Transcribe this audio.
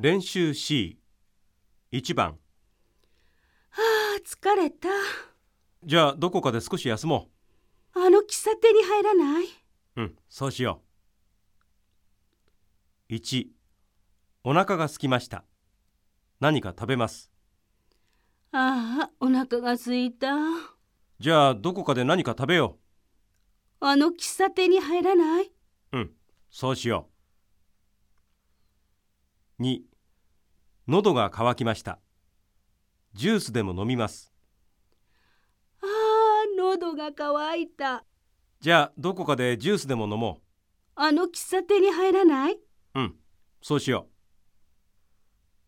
練習 C1 番。ああ、疲れた。じゃあどこかで少し休もあの喫茶店に入らない？ううんそうしよう。1お腹が空きました。何か食べます。ああ、お腹が空いた。じゃあどこかで何か食べよあの喫茶店に入らない？ううんそうしよう2喉が渇きました。ジュースでも飲みます。ああ、喉が渇いた。じゃあどこかでジュースでも飲もあの喫茶店に入らない？ううんそうしよう